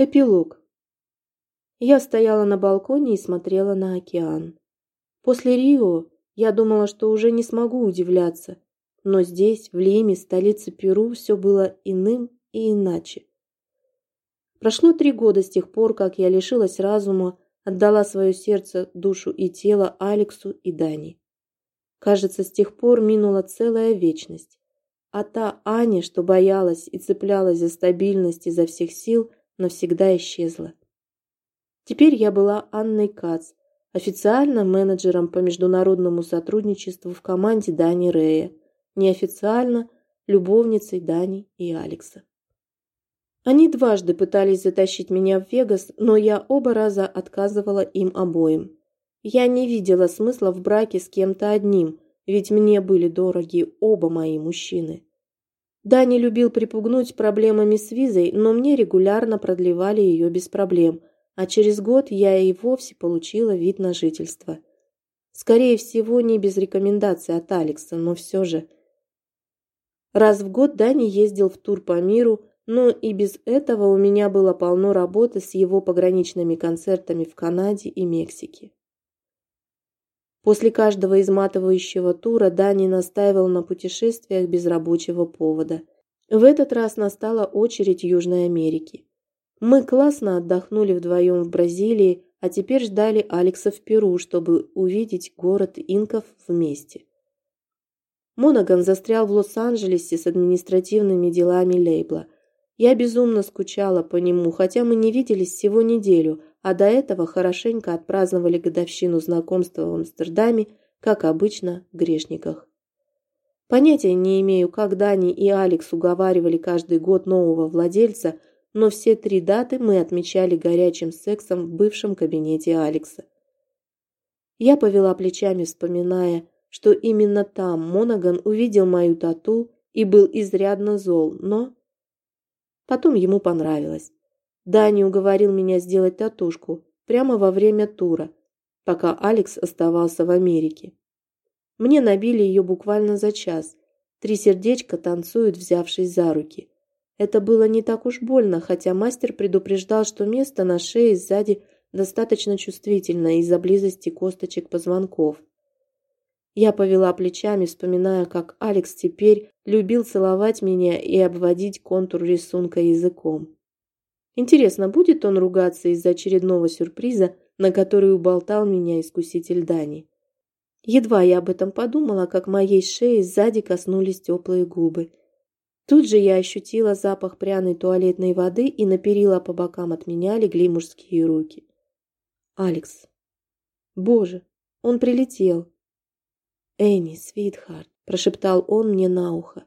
Эпилог. Я стояла на балконе и смотрела на океан. После Рио я думала, что уже не смогу удивляться, но здесь, в Лиме, столице Перу, все было иным и иначе. Прошло три года с тех пор, как я лишилась разума, отдала свое сердце, душу и тело Алексу и Дани. Кажется, с тех пор минула целая вечность. А та Аня, что боялась и цеплялась за стабильность изо всех сил – навсегда исчезла. Теперь я была Анной Кац, официально менеджером по международному сотрудничеству в команде Дани Рея, неофициально любовницей Дани и Алекса. Они дважды пытались затащить меня в Вегас, но я оба раза отказывала им обоим. Я не видела смысла в браке с кем-то одним, ведь мне были дороги оба мои мужчины. Дани любил припугнуть проблемами с визой, но мне регулярно продлевали ее без проблем, а через год я и вовсе получила вид на жительство. Скорее всего, не без рекомендаций от Алекса, но все же. Раз в год Дани ездил в тур по миру, но и без этого у меня было полно работы с его пограничными концертами в Канаде и Мексике. После каждого изматывающего тура Дани настаивал на путешествиях без рабочего повода. В этот раз настала очередь Южной Америки. Мы классно отдохнули вдвоем в Бразилии, а теперь ждали Алекса в Перу, чтобы увидеть город инков вместе. Монаган застрял в Лос-Анджелесе с административными делами лейбла. Я безумно скучала по нему, хотя мы не виделись всего неделю, а до этого хорошенько отпраздновали годовщину знакомства в Амстердаме, как обычно, в грешниках. Понятия не имею, как Дани и Алекс уговаривали каждый год нового владельца, но все три даты мы отмечали горячим сексом в бывшем кабинете Алекса. Я повела плечами, вспоминая, что именно там Монаган увидел мою тату и был изрядно зол, но... Потом ему понравилось. Дани уговорил меня сделать татушку прямо во время тура, пока Алекс оставался в Америке. Мне набили ее буквально за час. Три сердечка танцуют, взявшись за руки. Это было не так уж больно, хотя мастер предупреждал, что место на шее сзади достаточно чувствительно из-за близости косточек позвонков. Я повела плечами, вспоминая, как Алекс теперь любил целовать меня и обводить контур рисунка языком. Интересно, будет он ругаться из-за очередного сюрприза, на который уболтал меня искуситель Дани? Едва я об этом подумала, как моей шеи сзади коснулись теплые губы. Тут же я ощутила запах пряной туалетной воды, и на перила по бокам от меня легли мужские руки. Алекс. Боже, он прилетел. Энни, Свитхарт, прошептал он мне на ухо.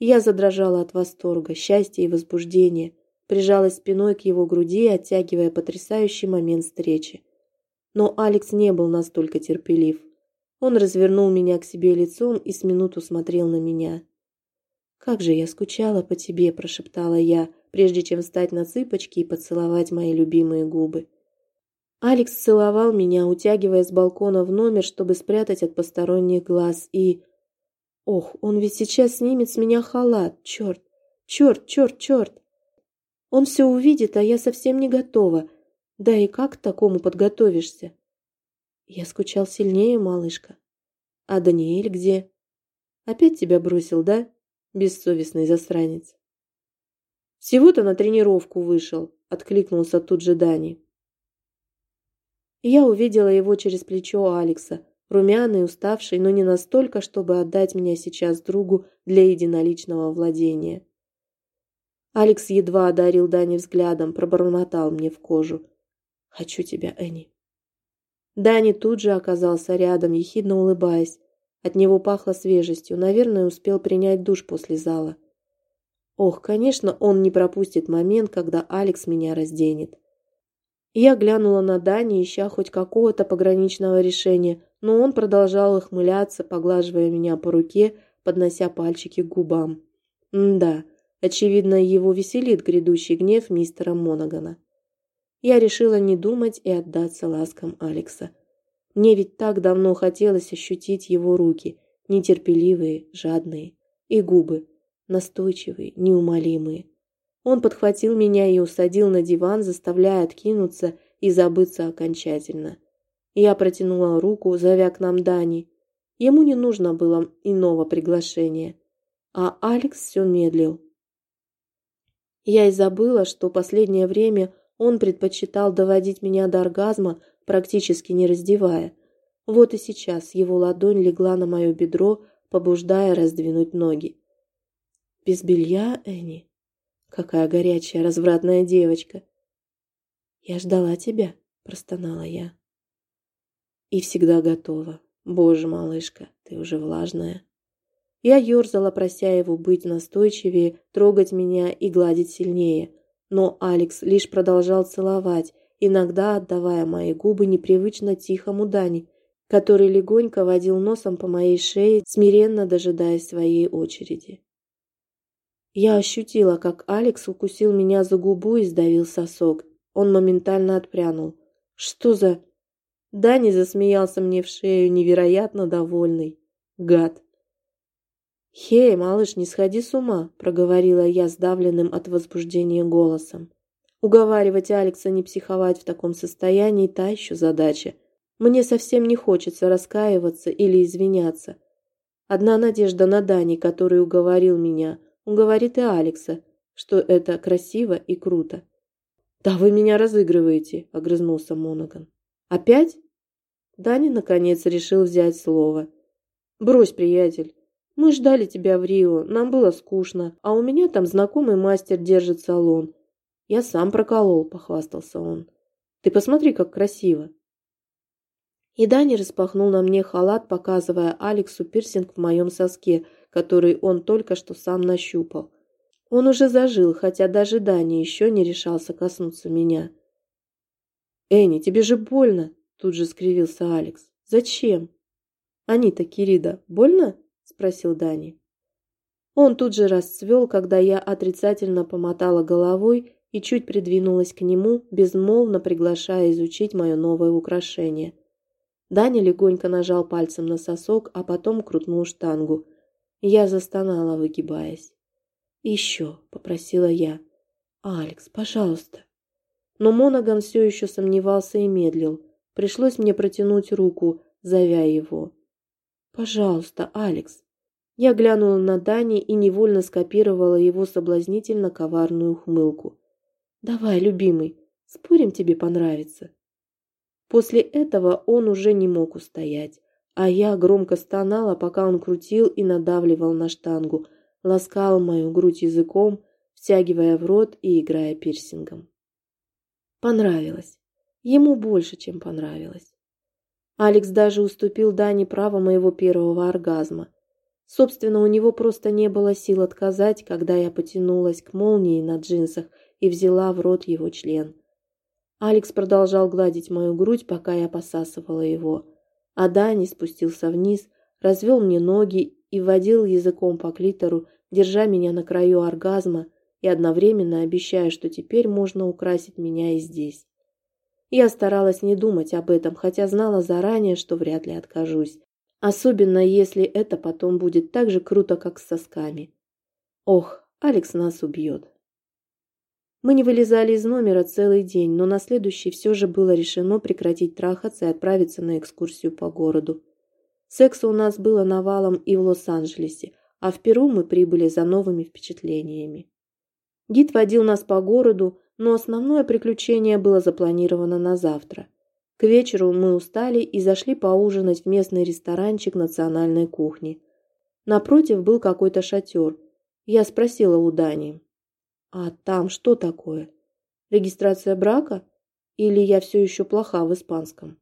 Я задрожала от восторга, счастья и возбуждения прижалась спиной к его груди, оттягивая потрясающий момент встречи. Но Алекс не был настолько терпелив. Он развернул меня к себе лицом и с минуту смотрел на меня. «Как же я скучала по тебе», – прошептала я, прежде чем встать на цыпочки и поцеловать мои любимые губы. Алекс целовал меня, утягивая с балкона в номер, чтобы спрятать от посторонних глаз, и... Ох, он ведь сейчас снимет с меня халат, черт, черт, черт, черт. Он все увидит, а я совсем не готова. Да и как к такому подготовишься? Я скучал сильнее, малышка. А Даниэль где? Опять тебя бросил, да? Бессовестный засранец. Всего-то на тренировку вышел, откликнулся тут же Дани. Я увидела его через плечо Алекса, румяный, уставший, но не настолько, чтобы отдать меня сейчас другу для единоличного владения. Алекс едва одарил Дани взглядом, пробормотал мне в кожу. «Хочу тебя, Энни». Дани тут же оказался рядом, ехидно улыбаясь. От него пахло свежестью, наверное, успел принять душ после зала. Ох, конечно, он не пропустит момент, когда Алекс меня разденет. Я глянула на Дани, ища хоть какого-то пограничного решения, но он продолжал ухмыляться, поглаживая меня по руке, поднося пальчики к губам. М да, Очевидно, его веселит грядущий гнев мистера Монагана. Я решила не думать и отдаться ласкам Алекса. Мне ведь так давно хотелось ощутить его руки, нетерпеливые, жадные, и губы, настойчивые, неумолимые. Он подхватил меня и усадил на диван, заставляя откинуться и забыться окончательно. Я протянула руку, зовя к нам Дани. Ему не нужно было иного приглашения. А Алекс все медлил. Я и забыла, что последнее время он предпочитал доводить меня до оргазма, практически не раздевая. Вот и сейчас его ладонь легла на мое бедро, побуждая раздвинуть ноги. «Без белья, Энни?» Какая горячая, развратная девочка. Я ждала тебя, простонала я. И всегда готова. Боже, малышка, ты уже влажная. Я ерзала, прося его быть настойчивее, трогать меня и гладить сильнее. Но Алекс лишь продолжал целовать, иногда отдавая мои губы непривычно тихому Дани, который легонько водил носом по моей шее, смиренно дожидаясь своей очереди. Я ощутила, как Алекс укусил меня за губу и сдавил сосок. Он моментально отпрянул. «Что за...» Дани засмеялся мне в шею, невероятно довольный. Гад. «Хей, малыш, не сходи с ума», — проговорила я сдавленным от возбуждения голосом. Уговаривать Алекса не психовать в таком состоянии – та еще задача. Мне совсем не хочется раскаиваться или извиняться. Одна надежда на Дани, который уговорил меня – он говорит и Алекса, что это красиво и круто. «Да вы меня разыгрываете», — огрызнулся Монаган. «Опять?» Дани, наконец, решил взять слово. «Брось, приятель. Мы ждали тебя в Рио, нам было скучно, а у меня там знакомый мастер держит салон. Я сам проколол», — похвастался он. «Ты посмотри, как красиво». И Дани распахнул на мне халат, показывая Алексу пирсинг в моем соске, который он только что сам нащупал. Он уже зажил, хотя даже Дани еще не решался коснуться меня. «Энни, тебе же больно!» – тут же скривился Алекс. «Зачем?» «Анита, Кирида, больно?» – спросил Дани. Он тут же расцвел, когда я отрицательно помотала головой и чуть придвинулась к нему, безмолвно приглашая изучить мое новое украшение – Даня легонько нажал пальцем на сосок, а потом крутнул штангу. Я застонала, выгибаясь. «Еще», — попросила я. «Алекс, пожалуйста». Но Монаган все еще сомневался и медлил. Пришлось мне протянуть руку, зовя его. «Пожалуйста, Алекс». Я глянула на Дани и невольно скопировала его соблазнительно коварную ухмылку. «Давай, любимый, спорим, тебе понравится». После этого он уже не мог устоять, а я громко стонала, пока он крутил и надавливал на штангу, ласкал мою грудь языком, втягивая в рот и играя пирсингом. Понравилось. Ему больше, чем понравилось. Алекс даже уступил Дане право моего первого оргазма. Собственно, у него просто не было сил отказать, когда я потянулась к молнии на джинсах и взяла в рот его член. Алекс продолжал гладить мою грудь, пока я посасывала его. А Дани спустился вниз, развел мне ноги и водил языком по клитору, держа меня на краю оргазма и одновременно обещая, что теперь можно украсить меня и здесь. Я старалась не думать об этом, хотя знала заранее, что вряд ли откажусь. Особенно, если это потом будет так же круто, как с сосками. Ох, Алекс нас убьет. Мы не вылезали из номера целый день, но на следующий все же было решено прекратить трахаться и отправиться на экскурсию по городу. Секса у нас было навалом и в Лос-Анджелесе, а в Перу мы прибыли за новыми впечатлениями. Гид водил нас по городу, но основное приключение было запланировано на завтра. К вечеру мы устали и зашли поужинать в местный ресторанчик национальной кухни. Напротив был какой-то шатер. Я спросила у Дани, а там что такое? Регистрация брака? Или я все еще плоха в испанском?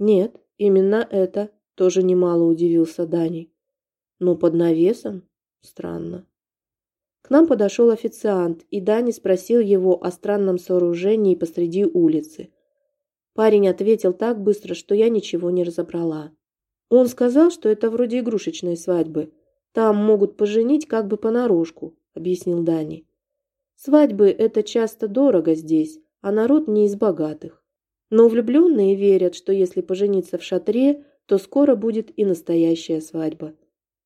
Нет, именно это, тоже немало удивился Дани. Но под навесом? Странно. К нам подошел официант, и Дани спросил его о странном сооружении посреди улицы. Парень ответил так быстро, что я ничего не разобрала. Он сказал, что это вроде игрушечной свадьбы. Там могут поженить как бы понарошку, объяснил Дани. Свадьбы – это часто дорого здесь, а народ не из богатых. Но влюбленные верят, что если пожениться в шатре, то скоро будет и настоящая свадьба.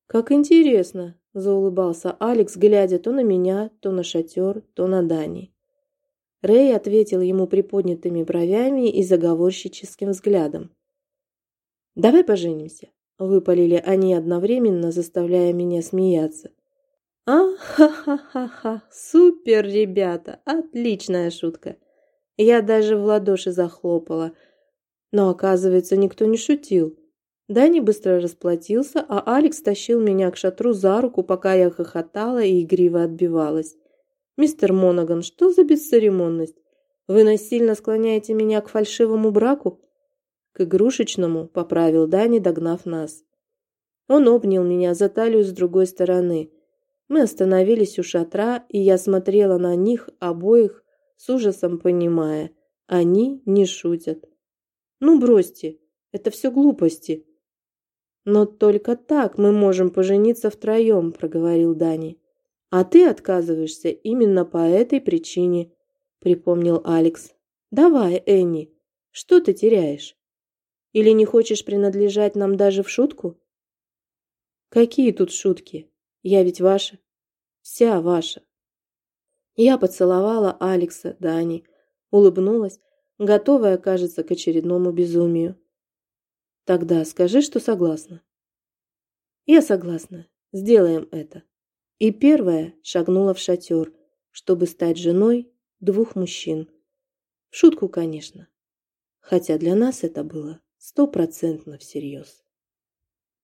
«Как интересно!» – заулыбался Алекс, глядя то на меня, то на шатер, то на Дани. Рэй ответил ему приподнятыми бровями и заговорщическим взглядом. «Давай поженимся», – выпалили они одновременно, заставляя меня смеяться. «А, ха-ха-ха-ха! Супер, ребята! Отличная шутка!» Я даже в ладоши захлопала. Но, оказывается, никто не шутил. Дани быстро расплатился, а Алекс тащил меня к шатру за руку, пока я хохотала и игриво отбивалась. «Мистер Монаган, что за бесцеремонность? Вы насильно склоняете меня к фальшивому браку?» «К игрушечному», — поправил Дани, догнав нас. Он обнял меня за талию с другой стороны. Мы остановились у шатра, и я смотрела на них обоих, с ужасом понимая, они не шутят. «Ну, бросьте, это все глупости». «Но только так мы можем пожениться втроем», — проговорил Дани. «А ты отказываешься именно по этой причине», — припомнил Алекс. «Давай, Энни, что ты теряешь? Или не хочешь принадлежать нам даже в шутку?» «Какие тут шутки? Я ведь ваша. Вся ваша». Я поцеловала Алекса, Дани, улыбнулась, готовая, кажется, к очередному безумию. «Тогда скажи, что согласна». «Я согласна. Сделаем это». И первая шагнула в шатер, чтобы стать женой двух мужчин. В шутку, конечно. Хотя для нас это было стопроцентно всерьез.